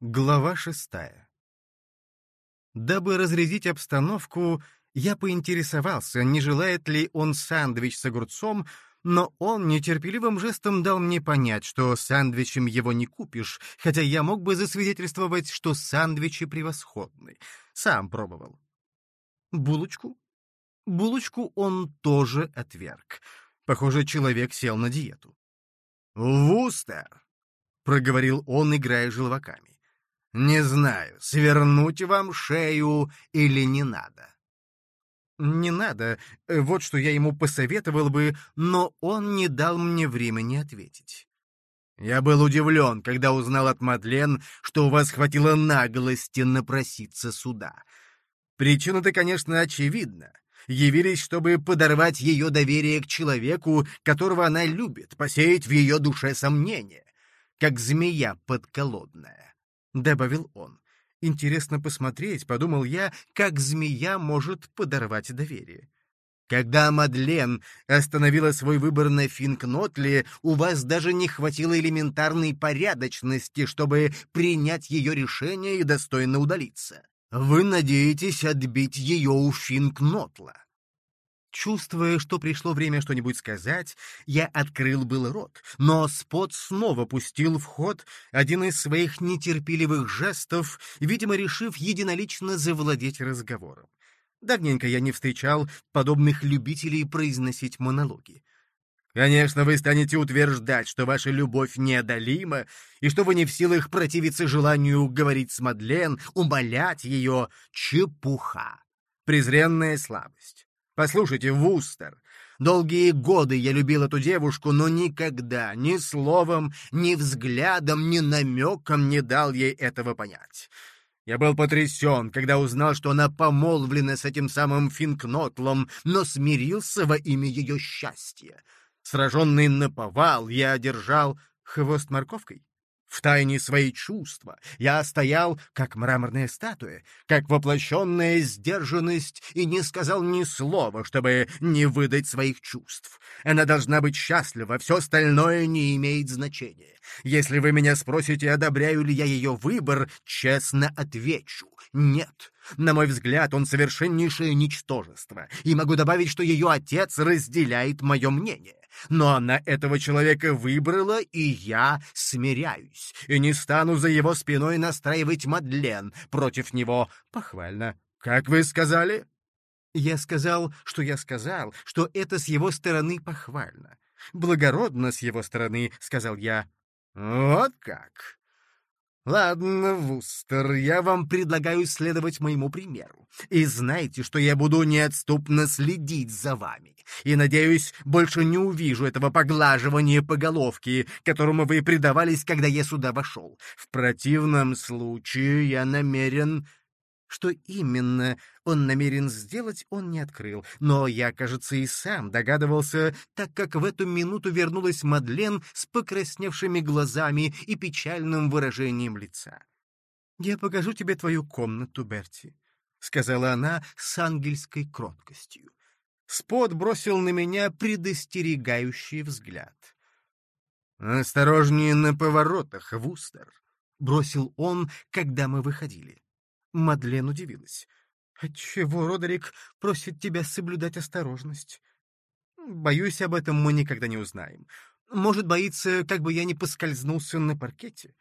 Глава шестая. Дабы разрядить обстановку, я поинтересовался, не желает ли он сандвич с огурцом, но он нетерпеливым жестом дал мне понять, что сандвичем его не купишь, хотя я мог бы засвидетельствовать, что сандвичи превосходны. Сам пробовал. Булочку? Булочку он тоже отверг. Похоже, человек сел на диету. «Вустер!» — проговорил он, играя желваками. Не знаю, свернуть вам шею или не надо. Не надо, вот что я ему посоветовал бы, но он не дал мне времени ответить. Я был удивлен, когда узнал от Мадлен, что у вас хватило наглости напроситься сюда. Причина-то, конечно, очевидна. Явились, чтобы подорвать ее доверие к человеку, которого она любит, посеять в ее душе сомнения, как змея подколодная. — добавил он. «Интересно посмотреть, — подумал я, — как змея может подорвать доверие». Когда Мадлен остановила свой выбор на Финкнотле, у вас даже не хватило элементарной порядочности, чтобы принять ее решение и достойно удалиться. Вы надеетесь отбить ее у Финкнотла. Чувствуя, что пришло время что-нибудь сказать, я открыл был рот, но Спот снова пустил в ход один из своих нетерпеливых жестов, видимо, решив единолично завладеть разговором. Давненько я не встречал подобных любителей произносить монологи. Конечно, вы станете утверждать, что ваша любовь неодолима, и что вы не в силах противиться желанию говорить с Мадлен, умолять ее. Чепуха. Презренная слабость. Послушайте, Вустер, долгие годы я любил эту девушку, но никогда ни словом, ни взглядом, ни намеком не дал ей этого понять. Я был потрясен, когда узнал, что она помолвлена с этим самым Финкнотлом, но смирился во имя ее счастья. Сраженный наповал, я одержал хвост морковкой. В тайне свои чувства я стоял, как мраморная статуя, как воплощенная сдержанность, и не сказал ни слова, чтобы не выдать своих чувств. Она должна быть счастлива, все остальное не имеет значения. Если вы меня спросите, одобряю ли я ее выбор, честно отвечу — нет. На мой взгляд, он совершеннейшее ничтожество, и могу добавить, что ее отец разделяет мое мнение. Но она этого человека выбрала, и я смиряюсь, и не стану за его спиной настраивать Мадлен против него. Похвально. Как вы сказали? Я сказал, что я сказал, что это с его стороны похвально. Благородно с его стороны, сказал я. Вот как. «Ладно, Вустер, я вам предлагаю следовать моему примеру. И знайте, что я буду неотступно следить за вами. И, надеюсь, больше не увижу этого поглаживания по головке, которому вы предавались, когда я сюда вошел. В противном случае я намерен что именно он намерен сделать, он не открыл, но я, кажется, и сам догадывался, так как в эту минуту вернулась Мадлен с покрасневшими глазами и печальным выражением лица. «Я покажу тебе твою комнату, Берти», — сказала она с ангельской кроткостью. Спот бросил на меня предостерегающий взгляд. «Осторожнее на поворотах, Вустер», — бросил он, когда мы выходили. Мадлен удивилась. «Отчего Родерик просит тебя соблюдать осторожность?» «Боюсь, об этом мы никогда не узнаем. Может, боится, как бы я не поскользнулся на паркете.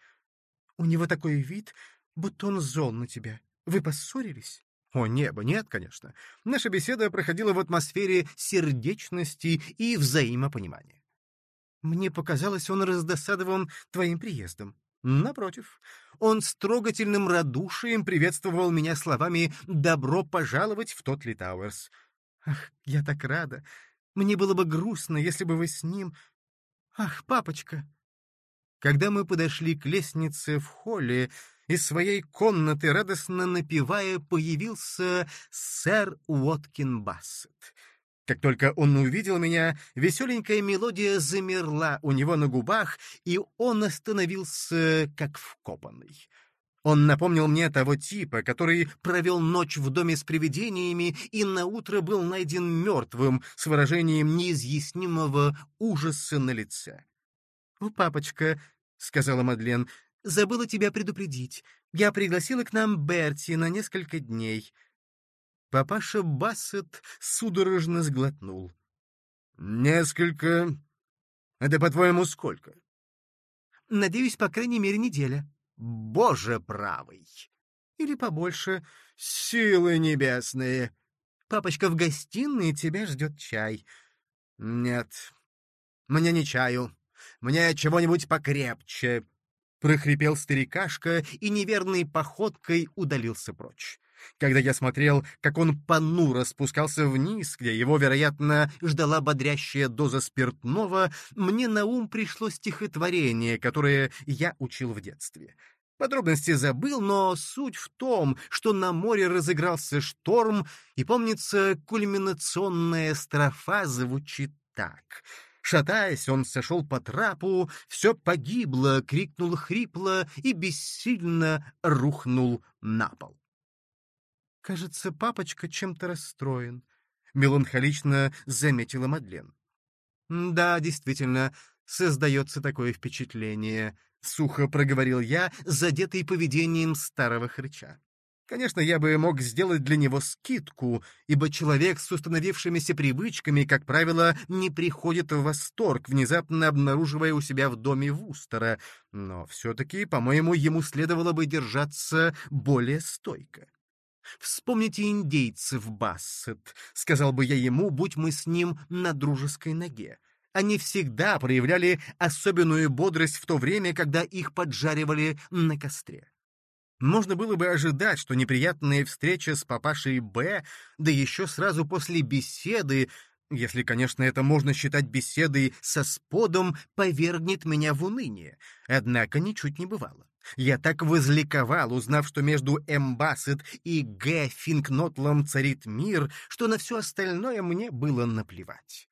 У него такой вид, будто он зол на тебя. Вы поссорились?» «О, небо, нет, конечно. Наша беседа проходила в атмосфере сердечности и взаимопонимания. Мне показалось, он раздосадован твоим приездом. Напротив, он с трогательным радушием приветствовал меня словами «Добро пожаловать в Тотли Тауэрс». Ах, я так рада. Мне было бы грустно, если бы вы с ним... Ах, папочка! Когда мы подошли к лестнице в холле, из своей комнаты, радостно напевая, появился сэр Уоткин Бассет. Как только он увидел меня, веселенькая мелодия замерла у него на губах, и он остановился как вкопанный. Он напомнил мне того типа, который провел ночь в доме с привидениями и наутро был найден мертвым с выражением неизъяснимого ужаса на лице. «О, папочка», — сказала Мадлен, — забыла тебя предупредить. Я пригласила к нам Берти на несколько дней». Папаша Бассет судорожно сглотнул. «Несколько... Это, по-твоему, сколько?» «Надеюсь, по крайней мере, неделя». «Боже правый!» «Или побольше. Силы небесные!» «Папочка, в гостиной тебя ждет чай». «Нет, мне не чаю. Мне чего-нибудь покрепче», — прохрипел старикашка и неверной походкой удалился прочь. Когда я смотрел, как он понуро спускался вниз, где его, вероятно, ждала бодрящая доза спиртного, мне на ум пришло стихотворение, которое я учил в детстве. Подробности забыл, но суть в том, что на море разыгрался шторм, и, помнится, кульминационная строфа звучит так — Шатаясь, он сошел по трапу, все погибло, крикнул хрипло и бессильно рухнул на пол. «Кажется, папочка чем-то расстроен», — меланхолично заметила Мадлен. «Да, действительно, создается такое впечатление», — сухо проговорил я, задетый поведением старого хрыча. Конечно, я бы мог сделать для него скидку, ибо человек с установившимися привычками, как правило, не приходит в восторг, внезапно обнаруживая у себя в доме Вустера, но все-таки, по-моему, ему следовало бы держаться более стойко. «Вспомните индейцев, Бассет», — сказал бы я ему, будь мы с ним на дружеской ноге. Они всегда проявляли особенную бодрость в то время, когда их поджаривали на костре. Можно было бы ожидать, что неприятная встреча с папашей Б, да еще сразу после беседы, если, конечно, это можно считать беседой со сподом, повергнет меня в уныние. Однако ничуть не бывало. Я так возликовал, узнав, что между М. Бассет и Г. Финкнотлом царит мир, что на все остальное мне было наплевать.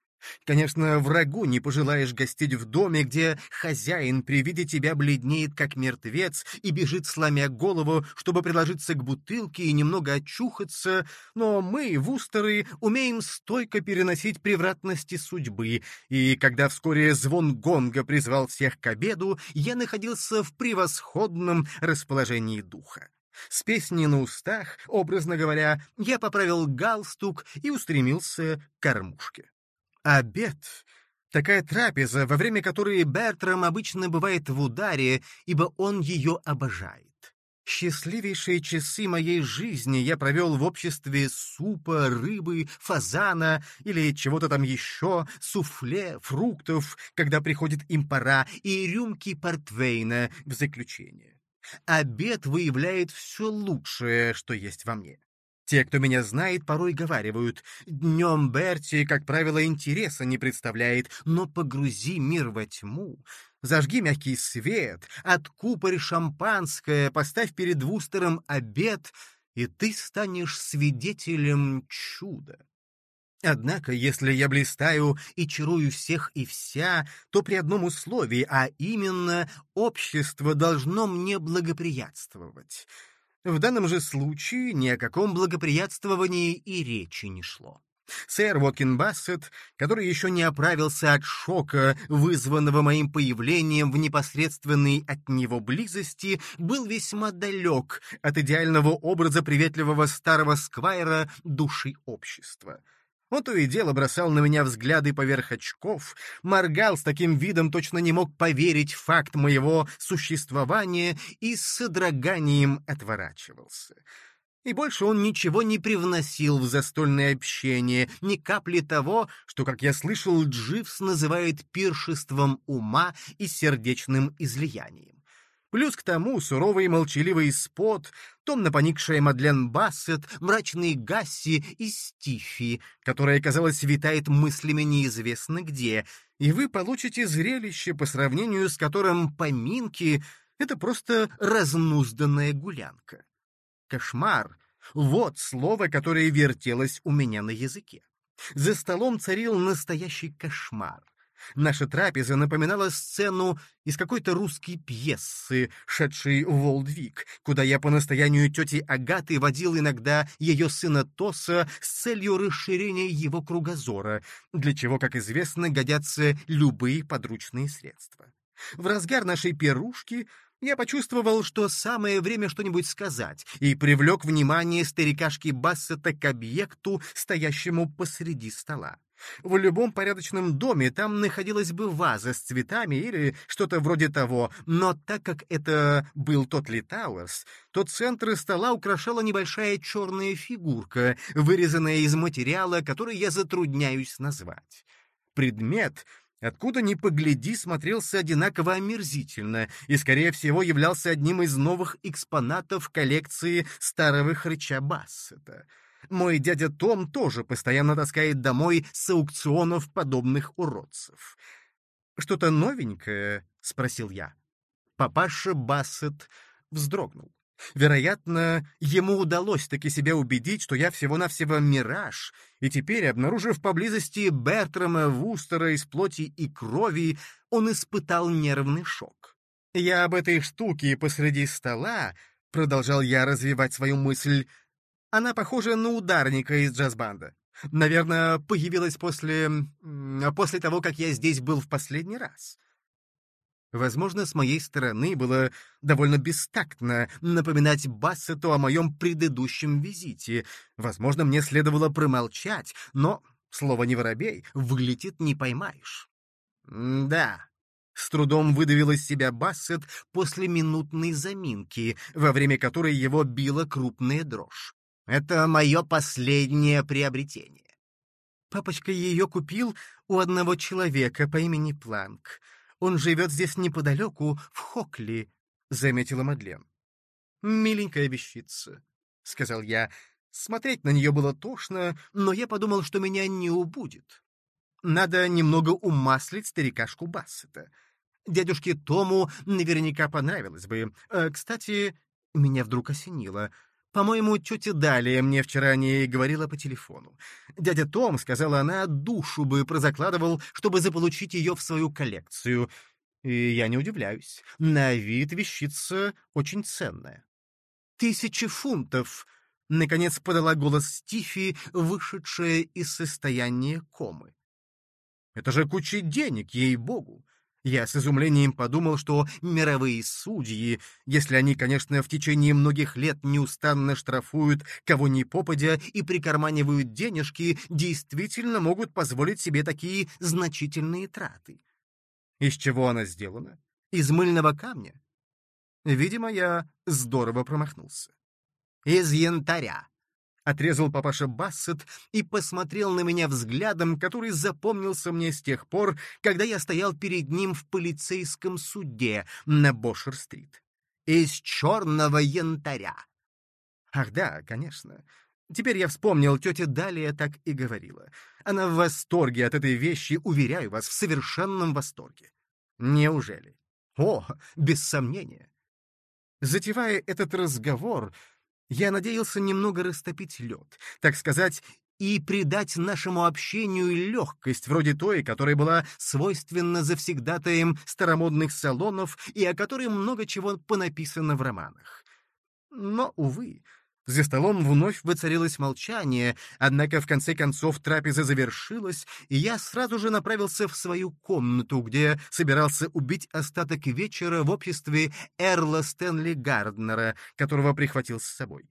Конечно, врагу не пожелаешь гостить в доме, где хозяин при виде тебя бледнеет, как мертвец, и бежит, сломя голову, чтобы приложиться к бутылке и немного очухаться, но мы, вустеры, умеем стойко переносить превратности судьбы, и когда вскоре звон гонга призвал всех к обеду, я находился в превосходном расположении духа. С песней на устах, образно говоря, я поправил галстук и устремился к кормушке. Обед — такая трапеза, во время которой Бертрам обычно бывает в ударе, ибо он ее обожает. Счастливейшие часы моей жизни я провел в обществе супа, рыбы, фазана или чего-то там еще, суфле, фруктов, когда приходит им пора, и рюмки портвейна в заключение. Обед выявляет все лучшее, что есть во мне. Те, кто меня знает, порой говаривают, днем Берти, как правило, интереса не представляет, но погрузи мир во тьму, зажги мягкий свет, откупорь шампанское, поставь перед Вустером обед, и ты станешь свидетелем чуда. Однако, если я блистаю и чарую всех и вся, то при одном условии, а именно, общество должно мне благоприятствовать — в данном же случае ни о каком благоприятствовании и речи не шло. Сэр Уокин Бассет, который еще не оправился от шока, вызванного моим появлением в непосредственной от него близости, был весьма далек от идеального образа приветливого старого сквайра души общества. Он то и дело бросал на меня взгляды поверх очков, моргал с таким видом, точно не мог поверить факт моего существования и с содроганием отворачивался. И больше он ничего не привносил в застольное общение, ни капли того, что, как я слышал, Дживс называет пиршеством ума и сердечным излиянием. Плюс к тому суровый и молчаливый спот, томно поникшая Мадлен Бассет, мрачные Гасси и Стифи, которая, казалось, витает мыслями неизвестно где, и вы получите зрелище, по сравнению с которым поминки — это просто разнузданная гулянка. Кошмар — вот слово, которое вертелось у меня на языке. За столом царил настоящий кошмар. Наша трапеза напоминала сцену из какой-то русской пьесы, шедшей в Волдвик, куда я по настоянию тети Агаты водил иногда ее сына Тоса с целью расширения его кругозора, для чего, как известно, годятся любые подручные средства. В разгар нашей пирушки Я почувствовал, что самое время что-нибудь сказать, и привлек внимание старикашки Бассета к объекту, стоящему посреди стола. В любом порядочном доме. Там находилась бы ваза с цветами или что-то вроде того, но так как это был тот Литауэрс, то центр стола украшала небольшая черная фигурка, вырезанная из материала, который я затрудняюсь назвать. Предмет откуда ни погляди, смотрелся одинаково омерзительно и, скорее всего, являлся одним из новых экспонатов коллекции старого хрыча Бассета — мой дядя Том тоже постоянно таскает домой с аукционов подобных уродцев. «Что-то новенькое?» — спросил я. Папаша Бассет вздрогнул. Вероятно, ему удалось таки себя убедить, что я всего-навсего мираж, и теперь, обнаружив поблизости Бертрама Вустера из плоти и крови, он испытал нервный шок. Я об этой штуке посреди стола, продолжал я развивать свою мысль, она похожа на ударника из джаз-банда. Наверное, появилась после... после того, как я здесь был в последний раз. Возможно, с моей стороны было довольно бестактно напоминать Бассету о моем предыдущем визите. Возможно, мне следовало промолчать, но, слово не воробей, вылетит не поймаешь. «Да», — с трудом выдавил из себя Бассет после минутной заминки, во время которой его била крупная дрожь. Это мое последнее приобретение. Папочка ее купил у одного человека по имени Планк. Он живет здесь неподалеку, в Хокли, — заметила Мадлен. «Миленькая вещица», — сказал я. Смотреть на нее было тошно, но я подумал, что меня не убудет. Надо немного умаслить старикашку Бассета. Дядюшке Тому наверняка понравилось бы. Э, кстати, меня вдруг осенило — по-моему, тетя Далия мне вчера о ней говорила по телефону. Дядя Том, сказала она, душу бы прозакладывал, чтобы заполучить ее в свою коллекцию. И я не удивляюсь. На вид вещица очень ценная. «Тысячи фунтов!» — наконец подала голос Стифи, вышедшая из состояния комы. «Это же куча денег, ей-богу! Я с изумлением подумал, что мировые судьи, если они, конечно, в течение многих лет неустанно штрафуют кого ни попадя и прикарманивают денежки, действительно могут позволить себе такие значительные траты. Из чего она сделана? Из мыльного камня? Видимо, я здорово промахнулся. Из янтаря, Отрезал папаша Бассет и посмотрел на меня взглядом, который запомнился мне с тех пор, когда я стоял перед ним в полицейском суде на Бошер-стрит. «Из черного янтаря!» Ах да, конечно. Теперь я вспомнил, тетя Далия так и говорила. Она в восторге от этой вещи, уверяю вас, в совершенном восторге. Неужели? О, без сомнения. Затевая этот разговор, я надеялся немного растопить лед, так сказать, и придать нашему общению легкость, вроде той, которая была свойственна завсегдатаям старомодных салонов и о которой много чего понаписано в романах. Но, увы, за столом вновь воцарилось молчание, однако в конце концов трапеза завершилась, и я сразу же направился в свою комнату, где собирался убить остаток вечера в обществе Эрла Стэнли Гарднера, которого прихватил с собой.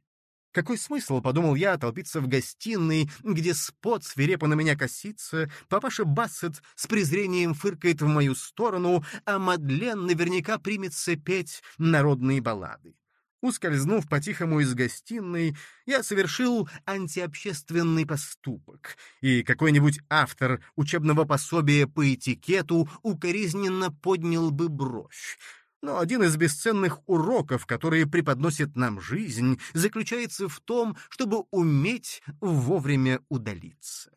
Какой смысл, подумал я, толпиться в гостиной, где спот свирепо на меня косится, папаша Бассет с презрением фыркает в мою сторону, а Мадлен наверняка примется петь народные баллады. Ускользнув по-тихому из гостиной, я совершил антиобщественный поступок, и какой-нибудь автор учебного пособия по этикету укоризненно поднял бы бровь. Но один из бесценных уроков, которые преподносит нам жизнь, заключается в том, чтобы уметь вовремя удалиться.